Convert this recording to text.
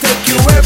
take you everywhere.